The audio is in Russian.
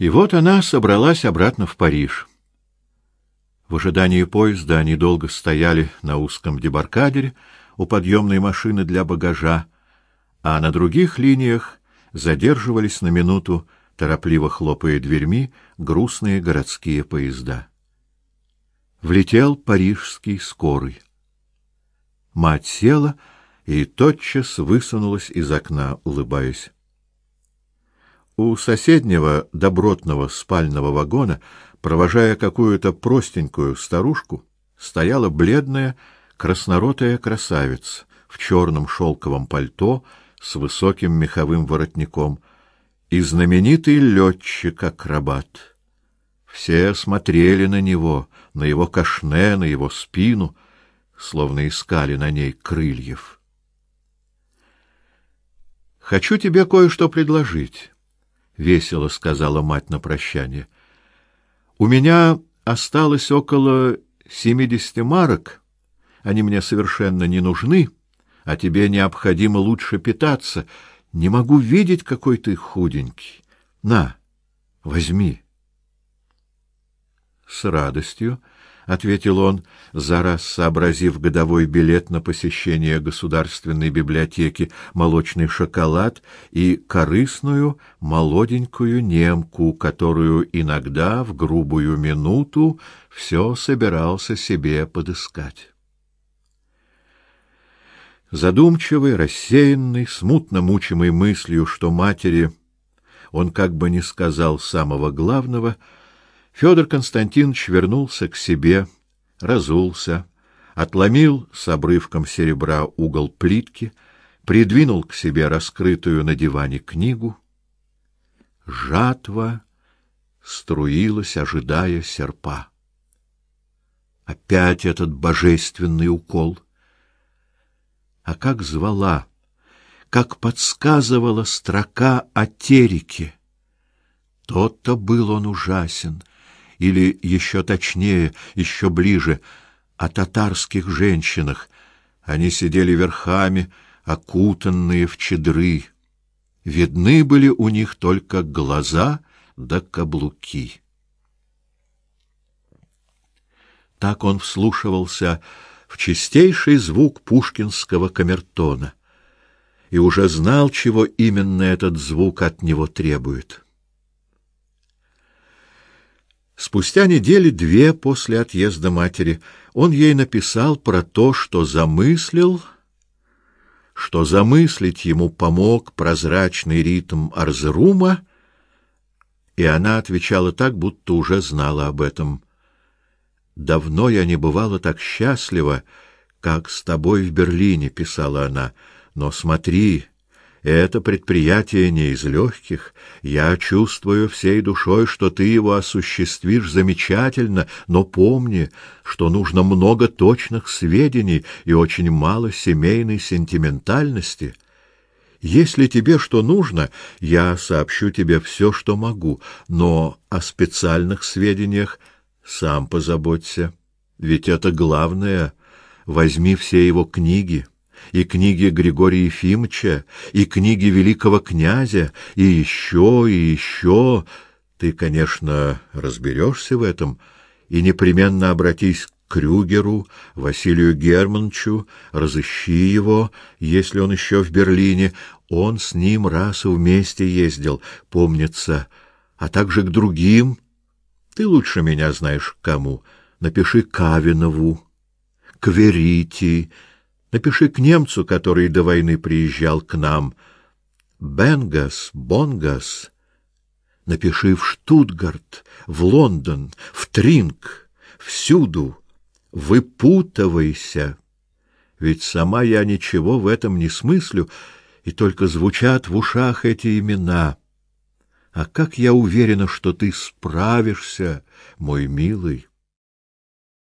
И вот она собралась обратно в Париж. В ожидании поезда они долго стояли на узком дебаркадере у подъемной машины для багажа, а на других линиях задерживались на минуту, торопливо хлопая дверьми, грустные городские поезда. Влетел парижский скорый. Мать села и тотчас высунулась из окна, улыбаясь. У соседнего добротного спального вагона, провожая какую-то простенькую старушку, стояла бледная, красноротая красавица в черном шелковом пальто с высоким меховым воротником и знаменитый летчик-акробат. Все смотрели на него, на его кашне, на его спину, словно искали на ней крыльев. Хочу тебе кое-что предложить весело сказала мать на прощание. У меня осталось около семидесяти марок. Они мне совершенно не нужны, а тебе необходимо лучше питаться. Не могу видеть, какой ты худенький. На, возьми. С радостью ответил он, за раз сообразив годовой билет на посещение государственной библиотеки, молочный шоколад и корыстную молоденькую немку, которую иногда в грубую минуту все собирался себе подыскать. Задумчивый, рассеянный, смутно мучимый мыслью, что матери он как бы не сказал самого главного — Федор Константинович вернулся к себе, разулся, отломил с обрывком серебра угол плитки, придвинул к себе раскрытую на диване книгу. Жатва струилась, ожидая серпа. Опять этот божественный укол. А как звала, как подсказывала строка о Тереке. Тот-то был он ужасен, или еще точнее, еще ближе, о татарских женщинах. Они сидели верхами, окутанные в чедры. Видны были у них только глаза да каблуки. Так он вслушивался в чистейший звук пушкинского камертона и уже знал, чего именно этот звук от него требует. Спустя недели две после отъезда матери он ей написал про то, что замыслил, что замыслить ему помог прозрачный ритм Арзрума, и она отвечала так, будто уже знала об этом. Давно я не бывала так счастлива, как с тобой в Берлине, писала она. Но смотри, это предприятие не из легких. Я чувствую всей душой, что ты его осуществишь замечательно, но помни, что нужно много точных сведений и очень мало семейной сентиментальности. Если тебе что нужно, я сообщу тебе все, что могу, но о специальных сведениях сам позаботься. Ведь это главное. Возьми все его книги и книги Григория Ефимовича, и книги великого князя, и еще, и еще. Ты, конечно, разберешься в этом, и непременно обратись к Крюгеру, Василию Германовичу, разыщи его, если он еще в Берлине. Он с ним раз вместе ездил, помнится, а также к другим. Ты лучше меня знаешь к кому. Напиши Кавинову, к Верите, Напиши к немцу, который до войны приезжал к нам. Бенгас, Бонгас. Напиши в Штутгарт, в Лондон, в Тринг, всюду. Выпутывайся. Ведь сама я ничего в этом не смыслю, и только звучат в ушах эти имена. А как я уверена, что ты справишься, мой милый.